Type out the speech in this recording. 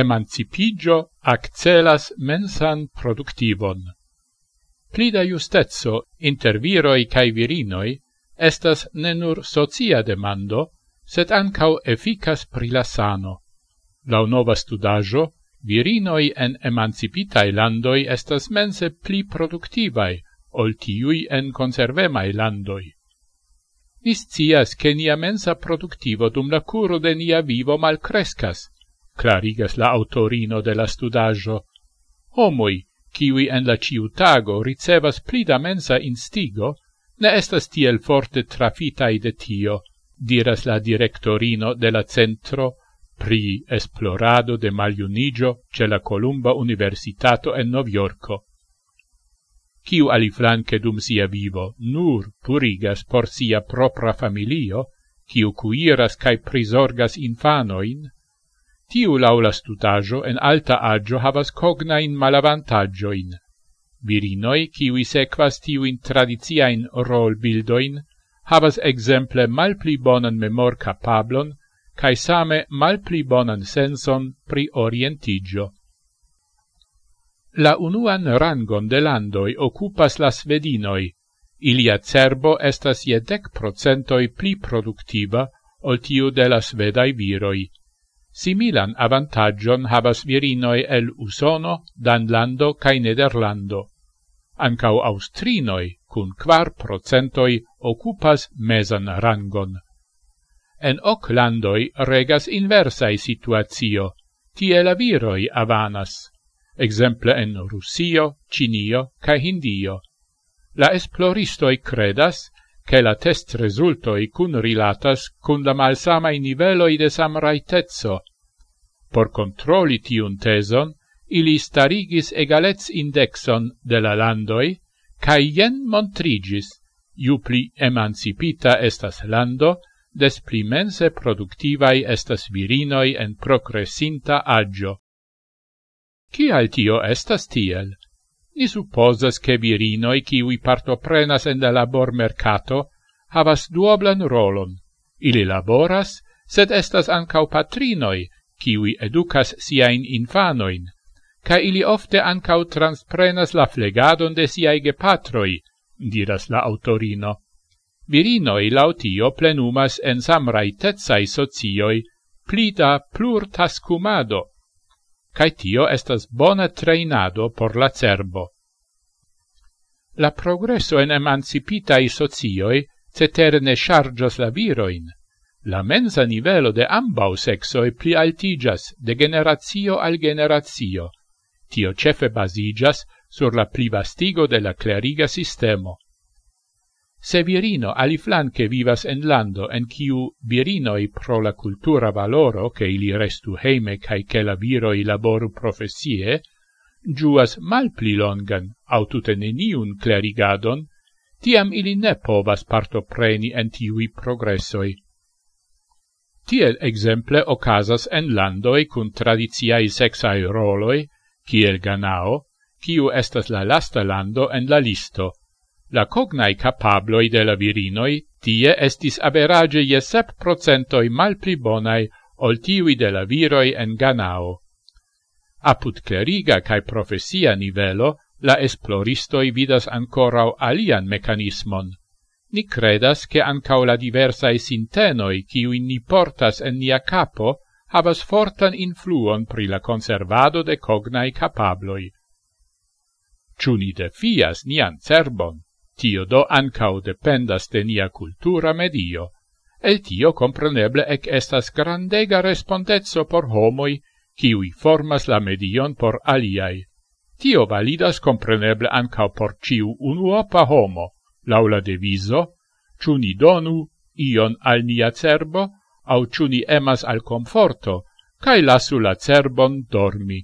emancipigio accelas mensan productivon. Plida justezzo inter viroi cae virinoi estas ne nur socia demando, sed ancau efficas prilasano. la. Lau nova studajo, virinoi en emancipitae landoi estas mense pli productivae, ol tiui en conservemae landoi. Nis cias che nia mensa productivo dum la curo de nia vivo malcrescas, clarigas la autorino de la studaggio, homoi, kiwi en la ciutago ricevas plida mensa instigo, ne estas tiel forte trafitai de tio, diras la directorino de la centro pri esplorado de maliunigio ce la Columba Universitato en Noviorco. Ciu aliflanque dum sia vivo nur purigas por sia propra familio, ciu cuiras cae prisorgas infanoin, Tiu laula stutajo en alta agio havas cognain malavantagioin. Virinoi, kiwi sequas tiuin tradiziain rol bildoin, havas exemple malpli bonan memor capablon, cae same malpli bonan senson pri orientigio. La unuan rangon de landoi occupas la svedinoi, ilia cerbo estas je dec procentoi pli productiva ol tiu de la svedai viroi. Similan avantagion havas virinoi el Usono, Danlando cae Nederlando. Ancau Austrinoi, cun quar procentoi, occupas mesan rangon. En hoc landoi regas inversae situatio, tie la viroi avanas, exemple en Russio, Cinio cae Hindio. La esploristoi credas che la test resultoi cun rilatas cun la malsamai niveloi de samraitezzo. Por controli tiun teson, ili starigis egalez indexon de la landoi, ca ien montrigis, iu pli emancipita estas lando, des pli mense productivai estas virinoi en progressinta agio. Cial tio estas tiel? Ni supposas che virinoi qui partoprenas en la labor mercato havas duoblan rolon. Ili laboras, sed estas ancau patrinoi, qui educas siain infanoin, ca ili ofte ancau transprenas la flegadon de siai gepatroi, diras la autorino. Virinoi lautio plenumas en samraitezai socioi plida plur tascumado, cae tio estas bona treinado por la cerbo. La progresso en emancipitai socioi cetere ne chargias la viroin. La mensa nivelo de ambau sexoi pli altigas de generatio al generatio. Tio cefe basigas sur la plivastigo de la cleriga sistemo. Se virino aliflanque vivas en lando en kiu virinoi pro la cultura valoro che ili restu heime cae che la viroi laboru professie, giuas malpli longan au tute neniun clerigadon, tiam ili ne povas partopreni en tiui progressoi. Tiel exemple ocasas en landoi cun tradiziai sexai roloi, kiel Ganao, kiu estas la lasta lando en la listo, La cognai capabloi de la virinoi tie estis average je sep procentoi malpli bonai ol tiui de la viroi en Ganao. Apud cleriga cae profesia nivelo la esploristoi vidas ancorau alian mecanismon. Ni credas che ancau la diversae sintenoi ciui ni portas en nia capo havas fortan influon pri la conservado de cognai capabloi. Ciu ni defias nian cerbon, Tio do ancau dependas de nia cultura medio, el tio compreneble ec estas grandega respondezzo por homoi, ciui formas la medion por aliai. Tio validas compreneble ancau por ciu unuopa homo, laula deviso, ciu ni donu ion al nia cerbo, au ciu ni emas al conforto, cae lasu la cerbon dormi.